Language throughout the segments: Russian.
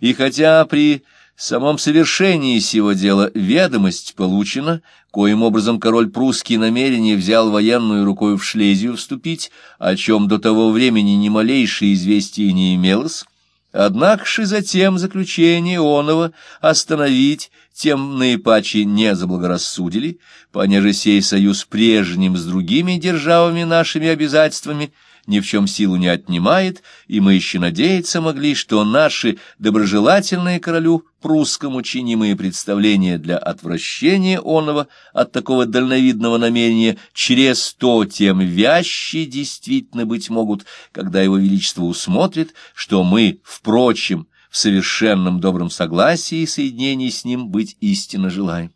И хотя при самом совершении сего дела ведомость получена, коим образом король прусский намерение взял военную рукой в Шлезию вступить, о чем до того времени ни малейшее известие не имелось, однако же затем заключение оного остановить тем наипаче не заблагорассудили, понеже сей союз прежним с другими державами нашими обязательствами — ни в чем силу не отнимает, и мы еще надеяться могли, что наши доброжелательные королю прусскому чинимые представления для отвращения оного от такого дальновидного намерения через то тем вяще действительно быть могут, когда его величество усмотрит, что мы, впрочем, в совершенном добром согласии и соединении с ним быть истинно желаем.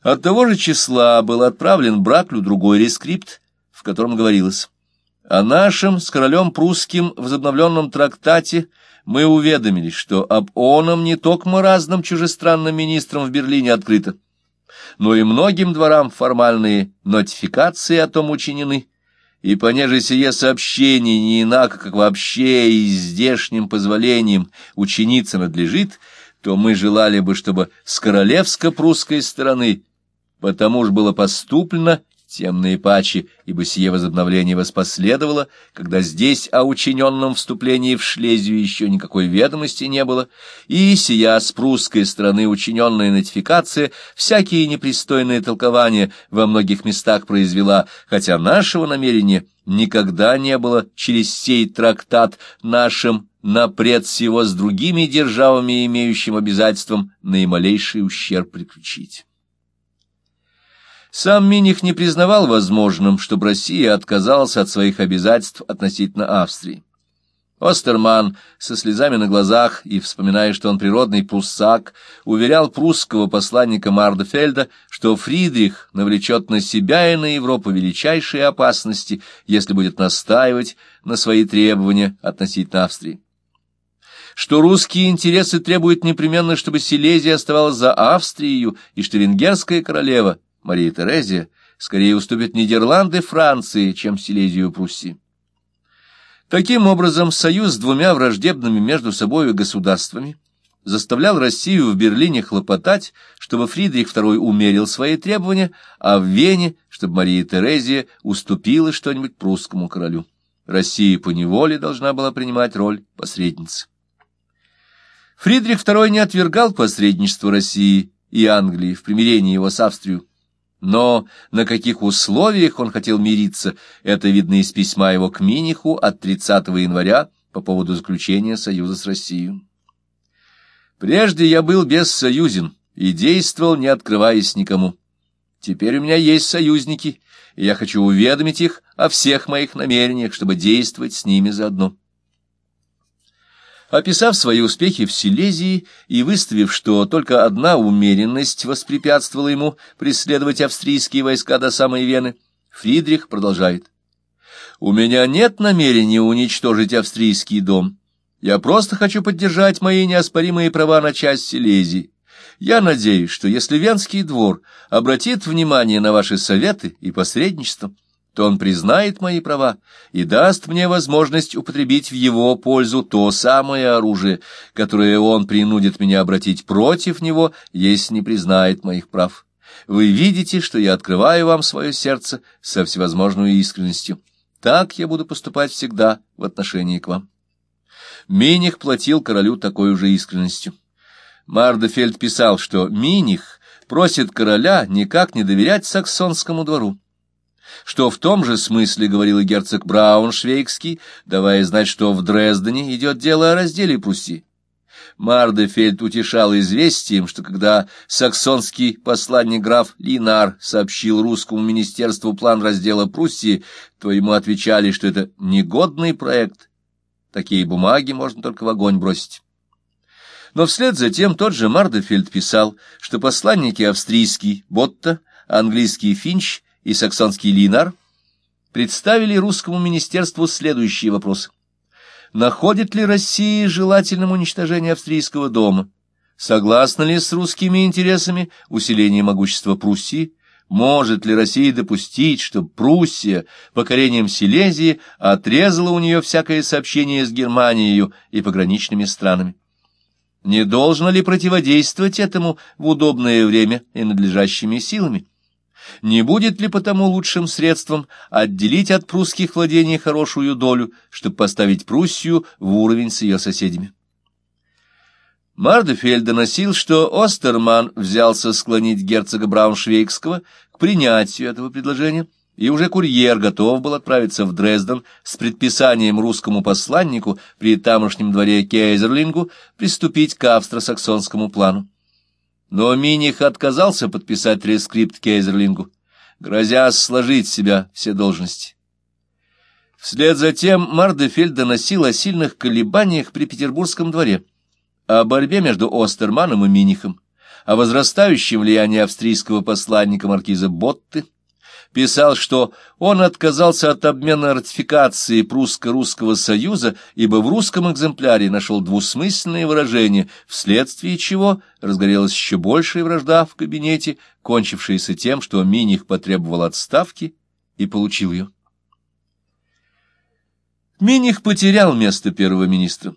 От того же числа был отправлен Браклю другой рескрипт, в котором говорилось «О нашем с королем прусским возобновленном трактате мы уведомились, что об оном не только разным чужестранным министрам в Берлине открыто, но и многим дворам формальные нотификации о том учинены, и понеже сие сообщение не инако, как вообще и здешним позволением ученица надлежит, то мы желали бы, чтобы с королевско-прусской стороны потому ж было поступлено тем наипаче, ибо сие возобновление воспоследовало, когда здесь о учиненном вступлении в Шлезию еще никакой ведомости не было, и сия с прусской стороны учиненная нотификация всякие непристойные толкования во многих местах произвела, хотя нашего намерения никогда не было через сей трактат нашим напред всего с другими державами, имеющим обязательством наималейший ущерб приключить. Сам Миних не признавал возможным, чтобы Россия отказалась от своих обязательств относительно Австрии. Остерман со слезами на глазах и, вспоминая, что он природный пруссак, уверял прусского посланника Мардефельда, что Фридрих навлечет на себя и на Европу величайшие опасности, если будет настаивать на свои требования относительно Австрии. Что русские интересы требуют непременно, чтобы Силезия оставалась за Австрией, и что венгерская королева — Мария Терезия скорее уступит Нидерланды Франции, чем Силезию Пруссии. Таким образом, союз с двумя враждебными между собой государствами заставлял Россию в Берлине хлопотать, чтобы Фридрих II умерил свои требования, а в Вене, чтобы Мария Терезия уступила что-нибудь прусскому королю. Россия поневоле должна была принимать роль посредницы. Фридрих II не отвергал посредничество России и Англии в примирении его с Австрией, но на каких условиях он хотел мириться, это видно из письма его к Миниху от 30 января по поводу заключения союза с Россией. «Прежде я был бессоюзен и действовал, не открываясь никому. Теперь у меня есть союзники, и я хочу уведомить их о всех моих намерениях, чтобы действовать с ними заодно». Описав свои успехи в Силезии и выставив, что только одна умеренность воспрепятствовала ему преследовать австрийские войска до самой Вены, Фридрих продолжает. «У меня нет намерения уничтожить австрийский дом. Я просто хочу поддержать мои неоспоримые права на часть Силезии. Я надеюсь, что если Венский двор обратит внимание на ваши советы и посредничество, то он признает мои права и даст мне возможность употребить в его пользу то самое оружие, которое он принудит меня обратить против него, если не признает моих прав. Вы видите, что я открываю вам свое сердце со всевозможной искренностью. Так я буду поступать всегда в отношении к вам. Миних платил королю такой же искренностью. Мардефельд писал, что Миних просит короля никак не доверять саксонскому двору что в том же смысле говорил и герцог Брауншвейгский, давая знать, что в Дрездене идет дело о разделе Пруссии. Мардефельд утешал известием, что когда саксонский посланник граф Линар сообщил русскому министерству план раздела Пруссии, то ему отвечали, что это негодный проект. Такие бумаги можно только в огонь бросить. Но вслед за тем тот же Мардефельд писал, что посланники австрийский Ботта, английский Финч и саксонский Линар представили русскому министерству следующие вопросы. Находит ли Россия желательным уничтожение австрийского дома? Согласна ли с русскими интересами усиление могущества Пруссии? Может ли Россия допустить, чтобы Пруссия покорением Силезии отрезала у нее всякое сообщение с Германией и пограничными странами? Не должно ли противодействовать этому в удобное время и надлежащими силами? Не будет ли потому лучшим средством отделить от прусских владений хорошую долю, чтобы поставить Пруссию в уровень с ее соседями? Мардефель доносил, что Остерман взялся склонить герцога Брауншвейгского к принятию этого предложения, и уже курьер готов был отправиться в Дрезден с предписанием русскому посланнику при тамошнем дворе Кейзерлингу приступить к австро-саксонскому плану. Но Миних отказался подписать рескрипт Кейзерлингу, грозя сложить с себя все должности. Вслед за тем Мардефель доносил о сильных колебаниях при Петербургском дворе — о борьбе между Остерманом и Минихом, о возрастающем влиянии австрийского посланника маркиза Ботты, писал, что он отказался от обмена ратификации прусско-русского союза, ибо в русском экземпляре нашел двусмысленные выражения, вследствие чего разгорелась еще большая вражда в кабинете, кончившаяся тем, что Миних потребовал отставки и получил ее. Миних потерял место первого министра.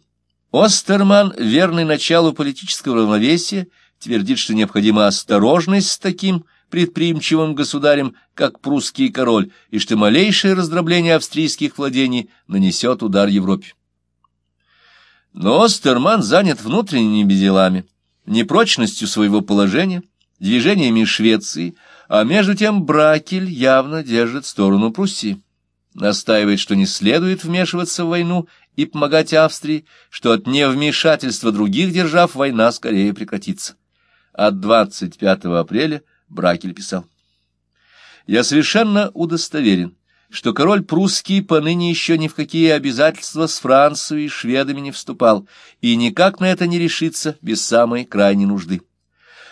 Остерман, верный началу политического равновесия, твердит, что необходима осторожность с таким предприимчивым государем, как прусский король, и что малейшее раздробление австрийских владений нанесет удар Европе. Но Остерман занят внутренними делами, непрочностью своего положения, движениями Швеции, а между тем Бракель явно держит сторону Пруссии настаивает, что не следует вмешиваться в войну и помогать Австрии, что от невмешательства других держав война скорее прекратится. От 25 апреля Бракель писал. «Я совершенно удостоверен, что король прусский поныне еще ни в какие обязательства с Францией и шведами не вступал, и никак на это не решится без самой крайней нужды.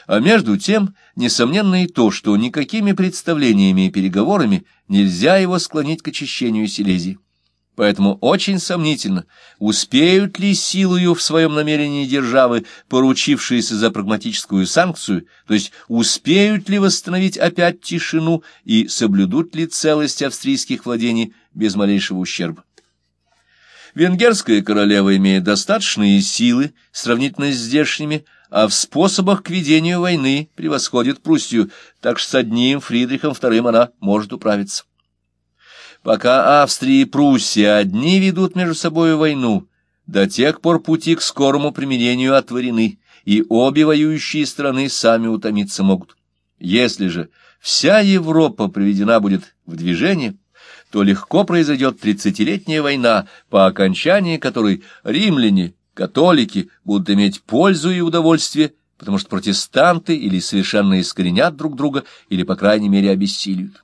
А между тем, несомненно и то, что никакими представлениями и переговорами нельзя его склонить к очищению Силезии. Поэтому очень сомнительно, успеют ли силою в своем намерении державы, поручившиеся за прагматическую санкцию, то есть успеют ли восстановить опять тишину и соблюдут ли целость австрийских владений без малейшего ущерба. Венгерская королева имеет достаточные силы, сравнительно с здешними, а в способах к ведению войны превосходит Пруссию, так что с одним Фридрихом II она может управиться. Пока Австрия и Пруссия одни ведут между собой войну, до тех пор пути к скорому примирению отворены, и обе воюющие страны сами утомиться могут. Если же вся Европа приведена будет в движение, то легко произойдет тридцатилетняя война, по окончании которой римляне католики будут иметь пользу и удовольствие, потому что протестанты или совершенно искоренят друг друга, или, по крайней мере, обессилиют.